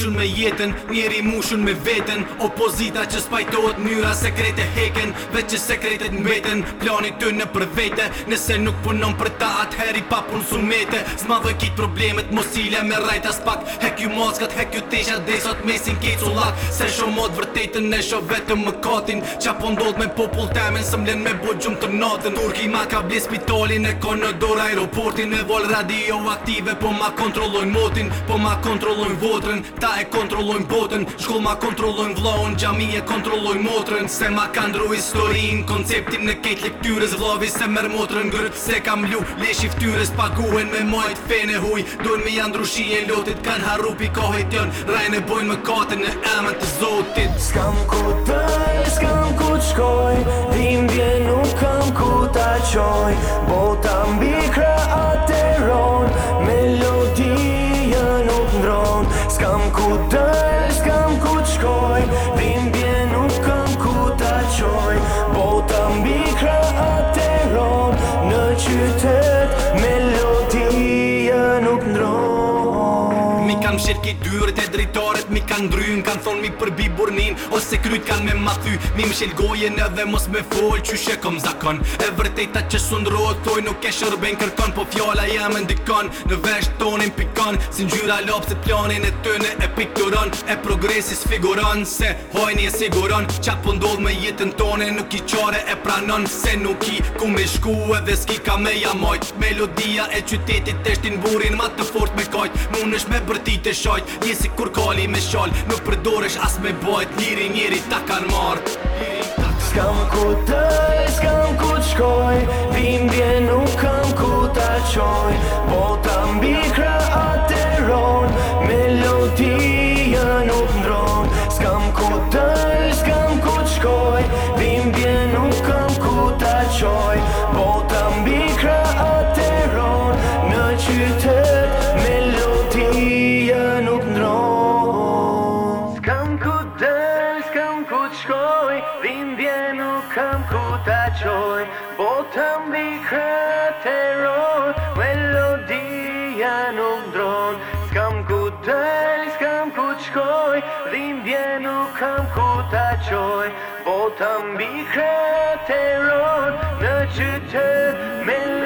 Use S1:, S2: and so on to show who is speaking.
S1: mushën me jetën Njeri mushën me vetën Opozita që spajtohet njëra sekrete heken Vec që sekretet mbeten Planit të në për vete Nëse nuk punon për ta atëheri pa punë sumete Zma dhe kitë problemet mosile me rajta spak Hek ju maskat, hek ju tesha Desot mesin kejtë solat Se shumot vërtetën e sho vetëm më katin Qa po ndodh me popull temen Së mlen me bo gjumë të natën Turki ma ka bli spitalin e ka në dor aeroportin E vol radioaktive po ma kontrollojnë motin Po ma kontrollojnë votrën Ta e kontrollojm botën, shkolla ma kontrollojm vllahun, Gjami e kontrolloj motrën, se ma ka ndru historin, konceptin e kejt lektyrë zvlavi se mer motrën gërt se kam lu, leshi fytyrës paguhen me majt fenë huj, Dojnë me ja ndrushi e lotit kan harrupi kohën, Rajnë e bojn me katën e emën
S2: të zotit, skam kotë, skam you take Më shirki dyrët e dritarët mi kan dryn Kan thon mi
S1: përbi burnin ose kryt kan me mathy Mi më shilgojen edhe mos me fol që shë kom zakon E vërtejta që sundrojt Thoj nuk e shërben kërkon Po fjalla jam e ndikon në vesh tonin pikon Si gjyra lop se planin e tëne e pikturon E progresis figuron se hojni e siguron Qa pëndodh me jetën tone nuk i qare e pranon Se nuk i ku me shku dhe s'ki ka me jamojt Melodia e qytetit eshtin burin ma të fort me kajt Mun është me bërti të shojt Një si kur kalli me shal Nuk përdoresh as
S2: me bojt Njëri njëri ta kanë mart Skam ku të skam ku të shkoj Vim bje nuk kam ku të qoj Bota Lindje nuk këm ku të qoj Botëm bi Melodia nuk dron Skam ku del, skam ku të shkoj Lindje nuk këm ku të qoj Botëm bi kretë e roj Në qytë